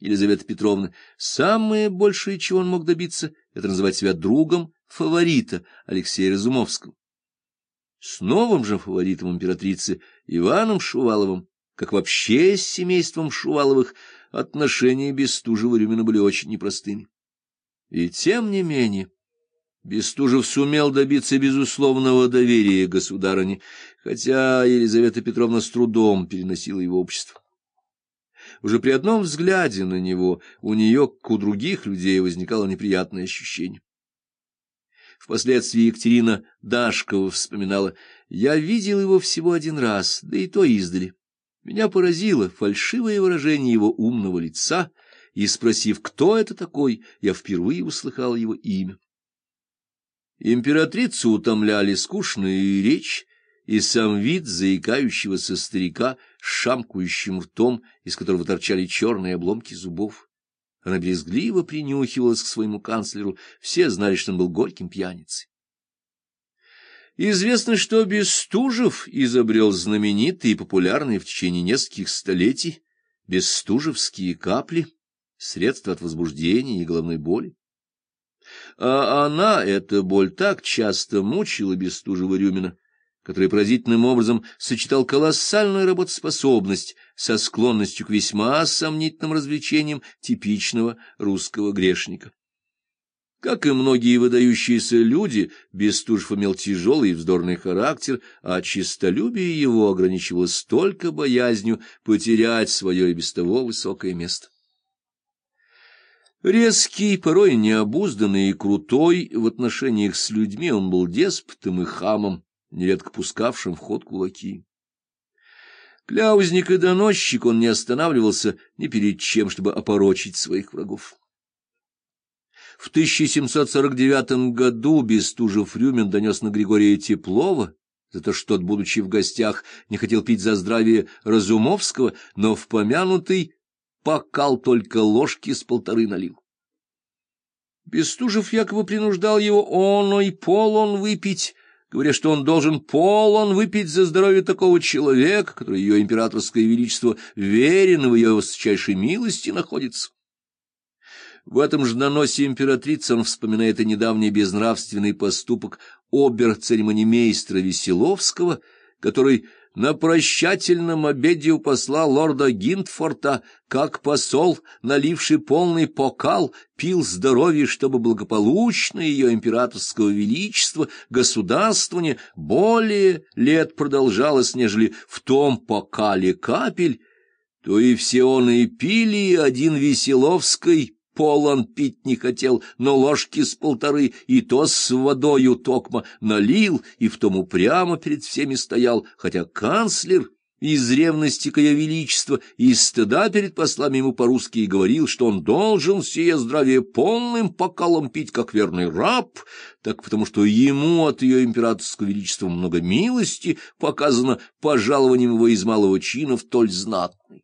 Елизаветы Петровны, самое большее, чего он мог добиться, это называть себя другом фаворита Алексея Разумовского. С новым же фаворитом императрицы Иваном Шуваловым, как вообще с семейством Шуваловых, отношения Бестужева-Рюмина были очень непростыми. И тем не менее... Бестужев сумел добиться безусловного доверия государыне, хотя Елизавета Петровна с трудом переносила его общество. Уже при одном взгляде на него у нее, как у других людей, возникало неприятное ощущение. Впоследствии Екатерина Дашкова вспоминала, «Я видел его всего один раз, да и то издали. Меня поразило фальшивое выражение его умного лица, и, спросив, кто это такой, я впервые услыхал его имя. Императрицу утомляли скучная речь и сам вид заикающегося старика с шамкающим ртом, из которого торчали черные обломки зубов. Она брезгливо принюхивалась к своему канцлеру, все знали, что он был горьким пьяницей. Известно, что Бестужев изобрел знаменитые и популярные в течение нескольких столетий бестужевские капли, средства от возбуждения и головной боли. А она, эта боль, так часто мучила Бестужева-Рюмина, который поразительным образом сочетал колоссальную работоспособность со склонностью к весьма сомнительным развлечениям типичного русского грешника. Как и многие выдающиеся люди, Бестужев имел тяжелый и вздорный характер, а честолюбие его ограничивалось только боязнью потерять свое и без того высокое место. Резкий, порой необузданный и крутой, в отношениях с людьми он был деспотом и хамом, нередко пускавшим в ход кулаки. Кляузник и доносчик он не останавливался ни перед чем, чтобы опорочить своих врагов. В 1749 году Бестужев-Рюмин донес на Григория Теплова за то, что тот, будучи в гостях, не хотел пить за здравие Разумовского, но в помянутый покал только ложки с полторы налил. Бестужев якобы принуждал его он и полон выпить, говоря, что он должен полон выпить за здоровье такого человека, который ее императорское величество верен в ее высочайшей милости находится. В этом же наносе императрицы он вспоминает и недавний безнравственный поступок обер-церемонимейстра Веселовского, который на прощательном обеде у посла лорда Гинтфорта, как посол, наливший полный покал, пил здоровье, чтобы благополучно ее императорского величества государствование более лет продолжалось, нежели в том покале капель, то и все он и пили один Веселовской полон пить не хотел, но ложки с полторы, и то с водою токма налил, и в том упрямо перед всеми стоял, хотя канцлер из ревности к ее величеству и стыда перед послами ему по-русски и говорил, что он должен сие здравие полным покалом пить, как верный раб, так потому что ему от ее императорского величества много милости показано пожалованием его из малого чина в толь знатный.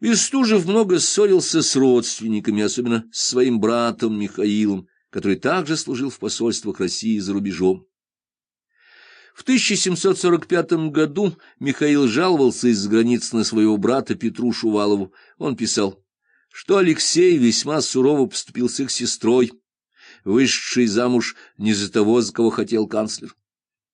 Бестужев много ссорился с родственниками, особенно с своим братом Михаилом, который также служил в посольствах России за рубежом. В 1745 году Михаил жаловался из-за границы на своего брата Петру Шувалову. Он писал, что Алексей весьма сурово поступил с их сестрой, вышедшей замуж не за того, за кого хотел канцлер.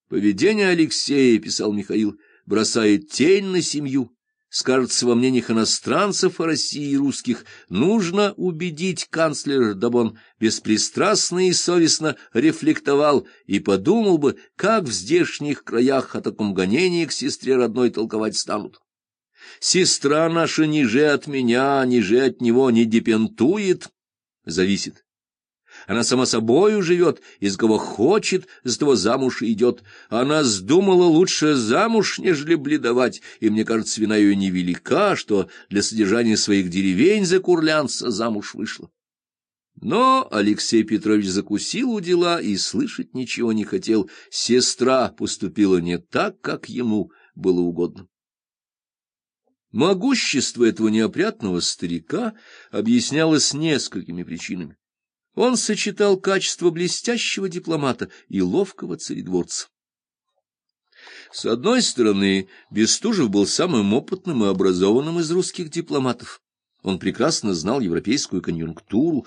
Поведение Алексея, писал Михаил, бросает тень на семью скажется во мнениях иностранцев о России и русских, нужно убедить канцлера, дабы он беспристрастно и совестно рефлектовал и подумал бы, как в здешних краях о таком гонении к сестре родной толковать станут. Сестра наша ниже от меня, ниже от него не депентует, зависит. Она сама собою живет, из кого хочет, с того замуж идет. Она сдумала лучше замуж, нежели бледовать, и, мне кажется, вина ее невелика, что для содержания своих деревень за курлянца замуж вышла. Но Алексей Петрович закусил у дела и слышать ничего не хотел. Сестра поступила не так, как ему было угодно. Могущество этого неопрятного старика объяснялось несколькими причинами. Он сочетал качество блестящего дипломата и ловкого царедворца. С одной стороны, Бестужев был самым опытным и образованным из русских дипломатов. Он прекрасно знал европейскую конъюнктуру,